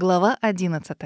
Глава 11.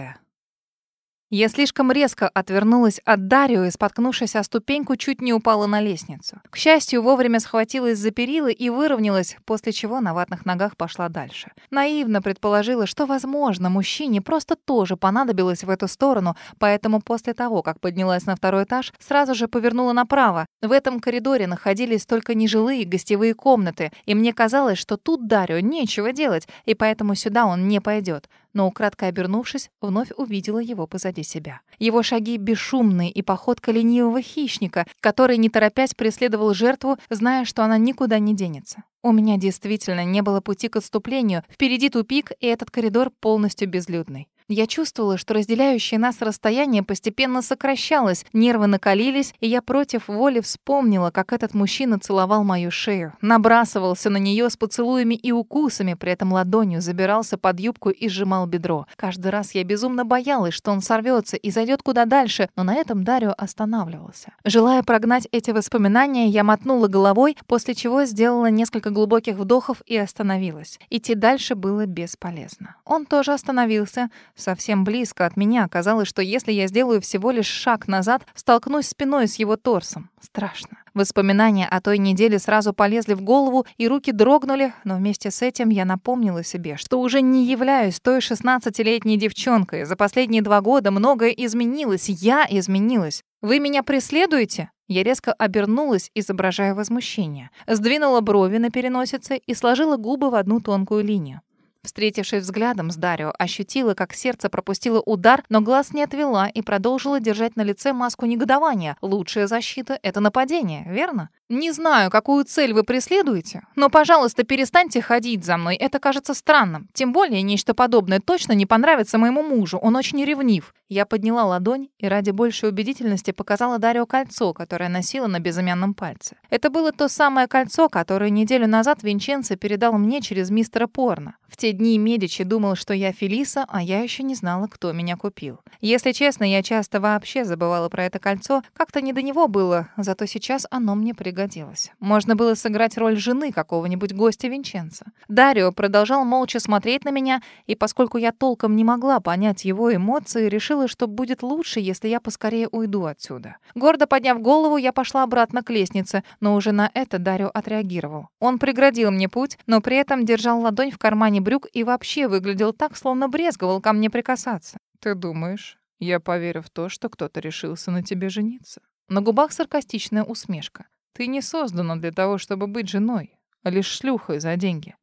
Я слишком резко отвернулась от Дарио и, споткнувшись о ступеньку, чуть не упала на лестницу. К счастью, вовремя схватилась за перила и выровнялась, после чего на ватных ногах пошла дальше. Наивно предположила, что, возможно, мужчине просто тоже понадобилось в эту сторону, поэтому после того, как поднялась на второй этаж, сразу же повернула направо. В этом коридоре находились только нежилые гостевые комнаты, и мне казалось, что тут Дарио нечего делать, и поэтому сюда он не пойдет но, украдкой обернувшись, вновь увидела его позади себя. Его шаги бесшумные и походка ленивого хищника, который, не торопясь, преследовал жертву, зная, что она никуда не денется. У меня действительно не было пути к отступлению. Впереди тупик, и этот коридор полностью безлюдный. Я чувствовала, что разделяющее нас расстояние постепенно сокращалось, нервы накалились, и я против воли вспомнила, как этот мужчина целовал мою шею, набрасывался на нее с поцелуями и укусами, при этом ладонью забирался под юбку и сжимал бедро. Каждый раз я безумно боялась, что он сорвется и зайдет куда дальше, но на этом Дарио останавливался. Желая прогнать эти воспоминания, я мотнула головой, после чего сделала несколько глубоких вдохов и остановилась. Идти дальше было бесполезно. Он тоже остановился, совсем близко от меня. Казалось, что если я сделаю всего лишь шаг назад, столкнусь спиной с его торсом. Страшно. Воспоминания о той неделе сразу полезли в голову, и руки дрогнули, но вместе с этим я напомнила себе, что уже не являюсь той шестнадцатилетней девчонкой. За последние два года многое изменилось, я изменилась. Вы меня преследуете? Я резко обернулась, изображая возмущение. Сдвинула брови на переносице и сложила губы в одну тонкую линию. Встретившись взглядом с Дарио, ощутила, как сердце пропустило удар, но глаз не отвела и продолжила держать на лице маску негодования. Лучшая защита — это нападение, верно? Не знаю, какую цель вы преследуете, но, пожалуйста, перестаньте ходить за мной. Это кажется странным. Тем более, нечто подобное точно не понравится моему мужу. Он очень ревнив. Я подняла ладонь и ради большей убедительности показала Дарио кольцо, которое носила на безымянном пальце. Это было то самое кольцо, которое неделю назад Винченцо передал мне через мистера Порно. В те дни Медичи думал, что я Фелиса, а я еще не знала, кто меня купил. Если честно, я часто вообще забывала про это кольцо. Как-то не до него было, зато сейчас оно мне пригодилось. Можно было сыграть роль жены какого-нибудь гостя Винченца. Дарио продолжал молча смотреть на меня, и поскольку я толком не могла понять его эмоции, решила, что будет лучше, если я поскорее уйду отсюда. Гордо подняв голову, я пошла обратно к лестнице, но уже на это Дарио отреагировал. Он преградил мне путь, но при этом держал ладонь в кармане брюк и вообще выглядел так, словно брезговал ко мне прикасаться. «Ты думаешь, я поверю в то, что кто-то решился на тебе жениться?» На губах саркастичная усмешка. Ты не создана для того, чтобы быть женой, а лишь шлюхой за деньги.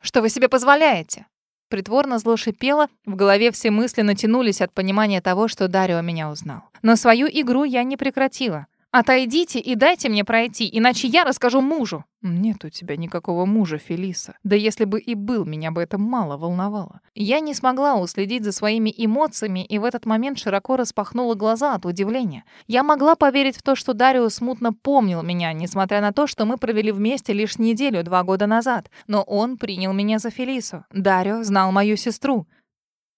Что вы себе позволяете? Притворно зло шипело, в голове все мысли натянулись от понимания того, что Дарио меня узнал. Но свою игру я не прекратила. Отойдите и дайте мне пройти, иначе я расскажу мужу. Нет у тебя никакого мужа, Фелиса. Да если бы и был, меня бы это мало волновало. Я не смогла уследить за своими эмоциями и в этот момент широко распахнула глаза от удивления. Я могла поверить в то, что Дарио смутно помнил меня, несмотря на то, что мы провели вместе лишь неделю два года назад. Но он принял меня за Фелису. Дарио знал мою сестру.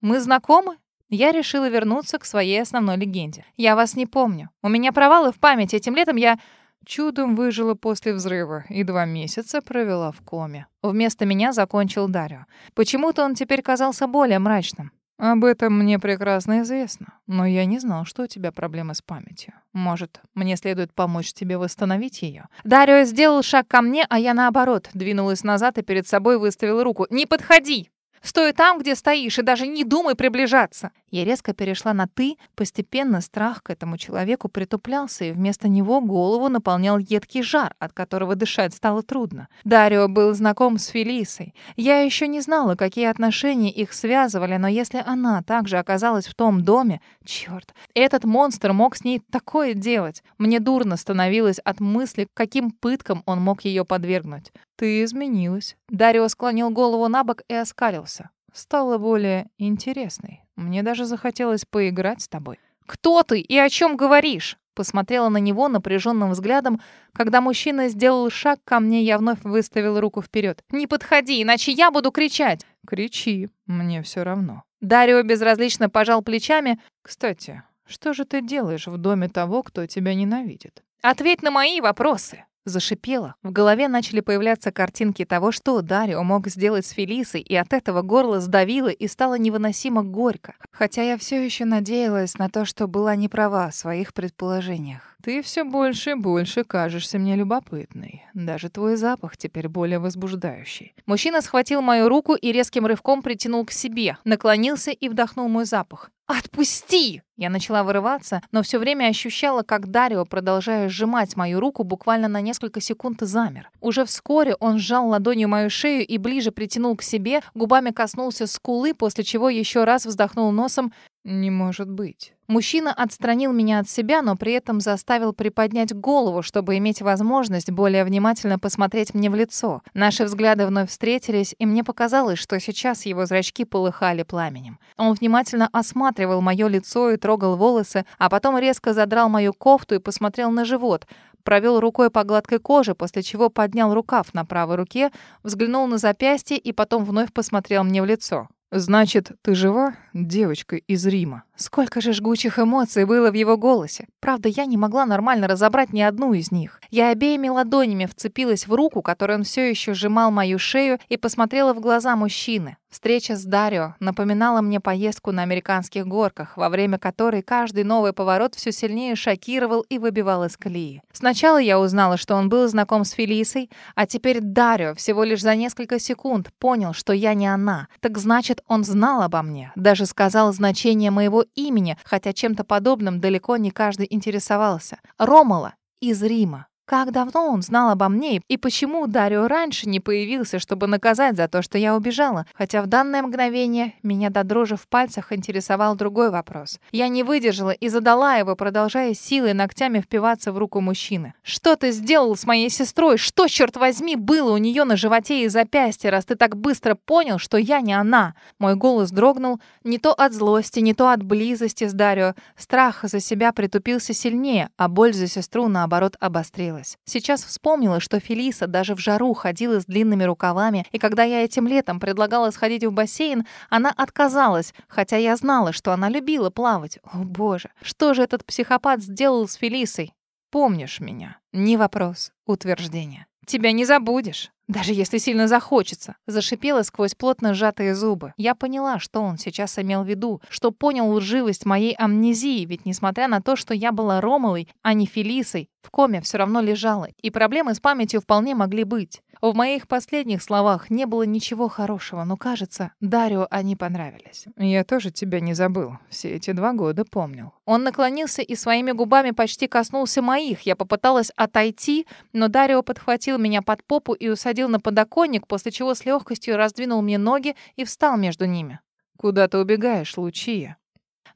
Мы знакомы? Я решила вернуться к своей основной легенде. Я вас не помню. У меня провалы в памяти. Этим летом я чудом выжила после взрыва и два месяца провела в коме. Вместо меня закончил Дарио. Почему-то он теперь казался более мрачным. Об этом мне прекрасно известно, но я не знал, что у тебя проблемы с памятью. Может, мне следует помочь тебе восстановить ее? Дарио сделал шаг ко мне, а я наоборот двинулась назад и перед собой выставила руку. «Не подходи!» Стой там, где стоишь, и даже не думай приближаться. Я резко перешла на «ты». Постепенно страх к этому человеку притуплялся, и вместо него голову наполнял едкий жар, от которого дышать стало трудно. Дарио был знаком с Фелисой. Я еще не знала, какие отношения их связывали, но если она также оказалась в том доме... Черт, этот монстр мог с ней такое делать. Мне дурно становилось от мысли, каким пыткам он мог ее подвергнуть. «Ты изменилась». Дарио склонил голову на бок и оскалился. «Стала более интересной». Мне даже захотелось поиграть с тобой. Кто ты и о чем говоришь? Посмотрела на него напряженным взглядом. Когда мужчина сделал шаг ко мне, я вновь выставила руку вперед. «Не подходи, иначе я буду кричать!» «Кричи, мне все равно». Дарио безразлично пожал плечами. «Кстати, что же ты делаешь в доме того, кто тебя ненавидит?» «Ответь на мои вопросы!» Зашипела. В голове начали появляться картинки того, что Дарио мог сделать с Фелисой, и от этого горло сдавило и стало невыносимо горько. Хотя я все еще надеялась на то, что была не права в своих предположениях. Ты все больше и больше кажешься мне любопытной. Даже твой запах теперь более возбуждающий. Мужчина схватил мою руку и резким рывком притянул к себе, наклонился и вдохнул мой запах. «Отпусти!» Я начала вырываться, но все время ощущала, как Дарио, продолжая сжимать мою руку, буквально на несколько секунд замер. Уже вскоре он сжал ладонью мою шею и ближе притянул к себе, губами коснулся скулы, после чего еще раз вздохнул носом «Не может быть». Мужчина отстранил меня от себя, но при этом заставил приподнять голову, чтобы иметь возможность более внимательно посмотреть мне в лицо. Наши взгляды вновь встретились, и мне показалось, что сейчас его зрачки полыхали пламенем. Он внимательно осматривал мое лицо и трогал волосы, а потом резко задрал мою кофту и посмотрел на живот — провел рукой по гладкой коже, после чего поднял рукав на правой руке, взглянул на запястье и потом вновь посмотрел мне в лицо. «Значит, ты жива, девочка из Рима?» Сколько же жгучих эмоций было в его голосе. Правда, я не могла нормально разобрать ни одну из них. Я обеими ладонями вцепилась в руку, которой он все еще сжимал мою шею, и посмотрела в глаза мужчины. Встреча с Дарио напоминала мне поездку на американских горках, во время которой каждый новый поворот все сильнее шокировал и выбивал из колеи. Сначала я узнала, что он был знаком с Фелисой, а теперь Дарио всего лишь за несколько секунд понял, что я не она. Так значит, он знал обо мне, даже сказал значение моего имени, хотя чем-то подобным далеко не каждый интересовался. Ромала из Рима. Как давно он знал обо мне и почему Дарио раньше не появился, чтобы наказать за то, что я убежала? Хотя в данное мгновение меня до дрожи в пальцах интересовал другой вопрос. Я не выдержала и задала его, продолжая силой ногтями впиваться в руку мужчины. «Что ты сделал с моей сестрой? Что, черт возьми, было у нее на животе и запястье, раз ты так быстро понял, что я не она?» Мой голос дрогнул не то от злости, не то от близости с Дарио. Страх за себя притупился сильнее, а боль за сестру, наоборот, обострилась задумалась. Сейчас вспомнила, что Фелиса даже в жару ходила с длинными рукавами, и когда я этим летом предлагала сходить в бассейн, она отказалась, хотя я знала, что она любила плавать. О, боже, что же этот психопат сделал с Фелисой? Помнишь меня? Не вопрос, утверждение. Тебя не забудешь. Даже если сильно захочется. Зашипела сквозь плотно сжатые зубы. Я поняла, что он сейчас имел в виду, что понял лживость моей амнезии, ведь несмотря на то, что я была Ромалой, а не Фелисой, в коме все равно лежала, и проблемы с памятью вполне могли быть. В моих последних словах не было ничего хорошего, но, кажется, Дарио они понравились. «Я тоже тебя не забыл. Все эти два года помнил». Он наклонился и своими губами почти коснулся моих. Я попыталась отойти, но Дарио подхватил меня под попу и усадил на подоконник, после чего с легкостью раздвинул мне ноги и встал между ними. «Куда ты убегаешь, Лучия?»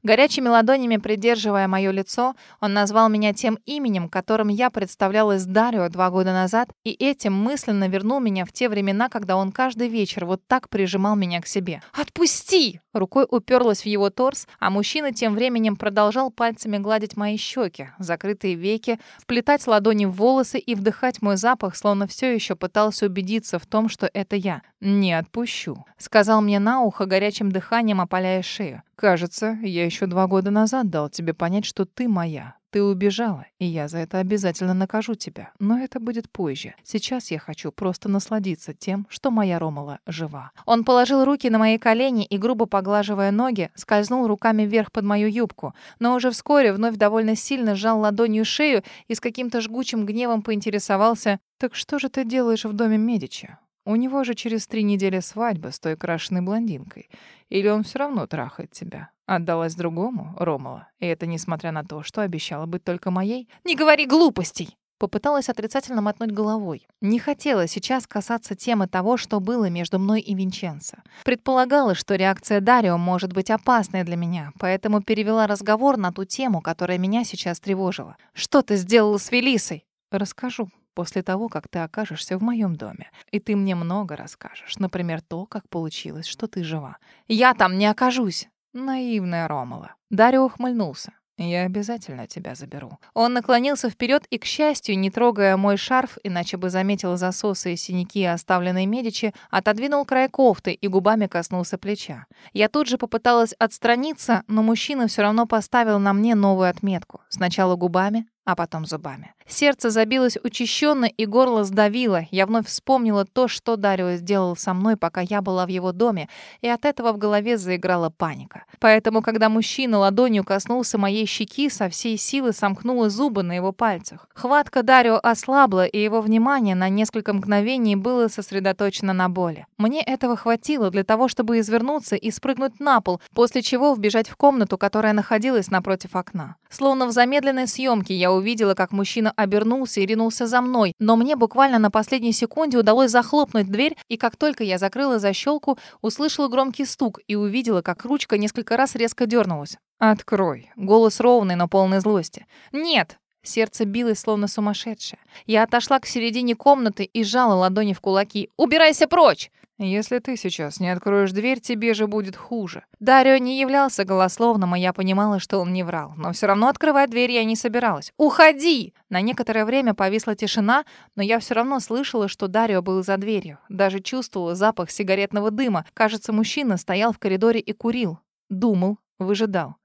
Горячими ладонями придерживая мое лицо, он назвал меня тем именем, которым я представлялась Дарио два года назад, и этим мысленно вернул меня в те времена, когда он каждый вечер вот так прижимал меня к себе. «Отпусти!» Рукой уперлась в его торс, а мужчина тем временем продолжал пальцами гладить мои щеки, закрытые веки, вплетать ладони в волосы и вдыхать мой запах, словно все еще пытался убедиться в том, что это я. «Не отпущу», — сказал мне на ухо горячим дыханием, опаляя шею. «Кажется, я еще два года назад дал тебе понять, что ты моя. Ты убежала, и я за это обязательно накажу тебя. Но это будет позже. Сейчас я хочу просто насладиться тем, что моя Ромала жива». Он положил руки на мои колени и, грубо поглаживая ноги, скользнул руками вверх под мою юбку. Но уже вскоре вновь довольно сильно сжал ладонью шею и с каким-то жгучим гневом поинтересовался «Так что же ты делаешь в доме Медичи? У него же через три недели свадьба с той крашеной блондинкой. Или он все равно трахает тебя? Отдалась другому, Ромала. И это несмотря на то, что обещала быть только моей? Не говори глупостей! Попыталась отрицательно мотнуть головой. Не хотела сейчас касаться темы того, что было между мной и Винченцо. Предполагала, что реакция Дарио может быть опасной для меня, поэтому перевела разговор на ту тему, которая меня сейчас тревожила. «Что ты сделала с Фелисой?» «Расскажу», после того, как ты окажешься в моем доме. И ты мне много расскажешь. Например, то, как получилось, что ты жива. Я там не окажусь. Наивная Ромала. Дарья ухмыльнулся. Я обязательно тебя заберу. Он наклонился вперед и, к счастью, не трогая мой шарф, иначе бы заметил засосы и синяки, оставленные Медичи, отодвинул край кофты и губами коснулся плеча. Я тут же попыталась отстраниться, но мужчина все равно поставил на мне новую отметку. Сначала губами, а потом зубами. Сердце забилось учащенно и горло сдавило. Я вновь вспомнила то, что Дарио сделал со мной, пока я была в его доме, и от этого в голове заиграла паника. Поэтому, когда мужчина ладонью коснулся моей щеки, со всей силы сомкнула зубы на его пальцах. Хватка Дарио ослабла, и его внимание на несколько мгновений было сосредоточено на боли. Мне этого хватило для того, чтобы извернуться и спрыгнуть на пол, после чего вбежать в комнату, которая находилась напротив окна. Словно в замедленной съемке я увидела, как мужчина обернулся и ринулся за мной, но мне буквально на последней секунде удалось захлопнуть дверь, и как только я закрыла защелку, услышала громкий стук и увидела, как ручка несколько раз резко дернулась. «Открой». Голос ровный, но полный злости. «Нет!» Сердце билось, словно сумасшедшее. Я отошла к середине комнаты и сжала ладони в кулаки. «Убирайся прочь!» «Если ты сейчас не откроешь дверь, тебе же будет хуже». Дарио не являлся голословным, и я понимала, что он не врал. Но все равно открывать дверь я не собиралась. «Уходи!» На некоторое время повисла тишина, но я все равно слышала, что Дарио был за дверью. Даже чувствовала запах сигаретного дыма. Кажется, мужчина стоял в коридоре и курил. Думал, выжидал.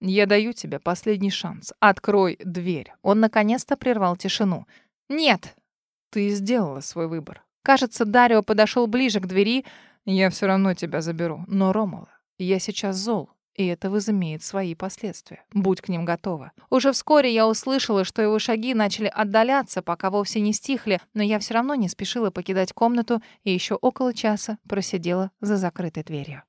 «Я даю тебе последний шанс. Открой дверь». Он наконец-то прервал тишину. «Нет!» «Ты сделала свой выбор. Кажется, Дарио подошел ближе к двери. «Я все равно тебя заберу. Но, Ромала, я сейчас зол, и это возымеет свои последствия. Будь к ним готова». Уже вскоре я услышала, что его шаги начали отдаляться, пока вовсе не стихли, но я все равно не спешила покидать комнату и еще около часа просидела за закрытой дверью.